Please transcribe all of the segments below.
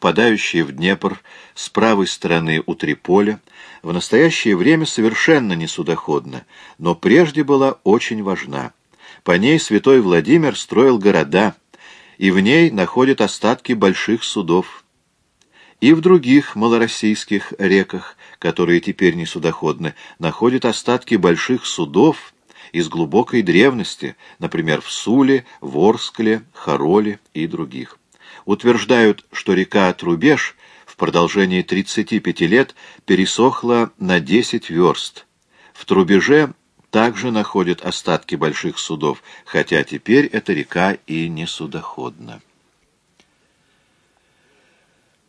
впадающая в Днепр с правой стороны у Триполя, в настоящее время совершенно не судоходна, но прежде была очень важна. По ней святой Владимир строил города, и в ней находят остатки больших судов. И в других малороссийских реках, которые теперь не судоходны, находят остатки больших судов из глубокой древности, например, в Суле, Ворскле, Хароле и других. Утверждают, что река Трубеж в продолжении 35 лет пересохла на 10 верст. В Трубеже также находят остатки больших судов, хотя теперь эта река и не судоходна.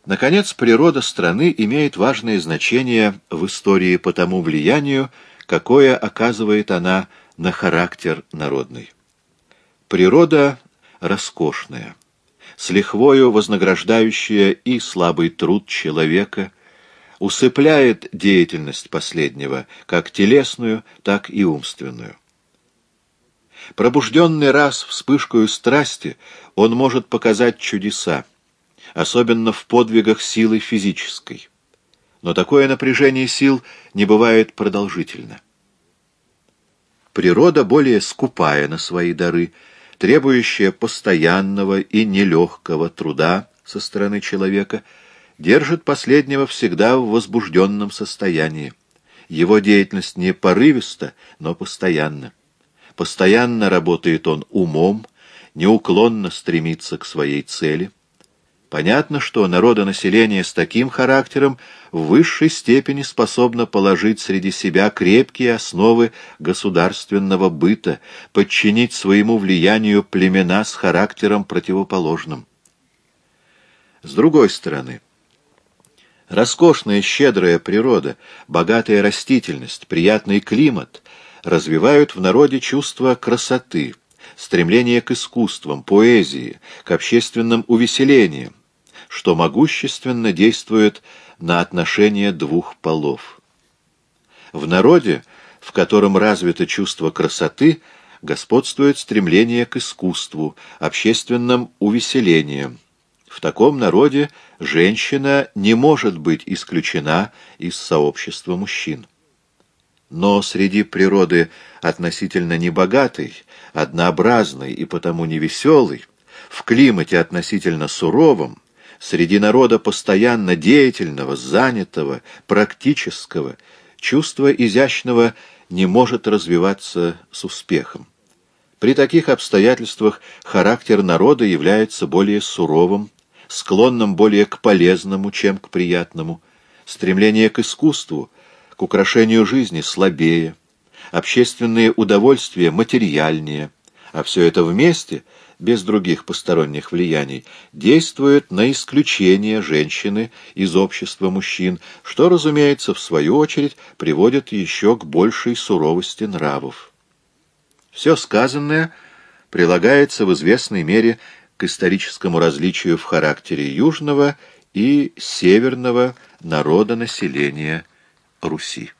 Наконец, природа страны имеет важное значение в истории по тому влиянию, какое оказывает она на характер народный. Природа роскошная, с лихвою вознаграждающая и слабый труд человека, усыпляет деятельность последнего, как телесную, так и умственную. Пробужденный раз вспышкою страсти, он может показать чудеса, особенно в подвигах силы физической. Но такое напряжение сил не бывает продолжительно. Природа более скупая на свои дары, требующая постоянного и нелегкого труда со стороны человека, держит последнего всегда в возбужденном состоянии. Его деятельность не порывиста, но постоянна. Постоянно работает он умом, неуклонно стремится к своей цели — Понятно, что народонаселение с таким характером в высшей степени способно положить среди себя крепкие основы государственного быта, подчинить своему влиянию племена с характером противоположным. С другой стороны, роскошная щедрая природа, богатая растительность, приятный климат развивают в народе чувство красоты, стремление к искусствам, поэзии, к общественным увеселениям, что могущественно действует на отношения двух полов. В народе, в котором развито чувство красоты, господствует стремление к искусству, общественным увеселениям. В таком народе женщина не может быть исключена из сообщества мужчин. Но среди природы относительно небогатой, однообразной и потому невеселой, в климате относительно суровом, среди народа постоянно деятельного, занятого, практического, чувство изящного не может развиваться с успехом. При таких обстоятельствах характер народа является более суровым, склонным более к полезному, чем к приятному, стремление к искусству, к украшению жизни слабее, общественные удовольствия материальнее, а все это вместе — без других посторонних влияний, действует на исключение женщины из общества мужчин, что, разумеется, в свою очередь приводит еще к большей суровости нравов. Все сказанное прилагается в известной мере к историческому различию в характере южного и северного народа населения Руси.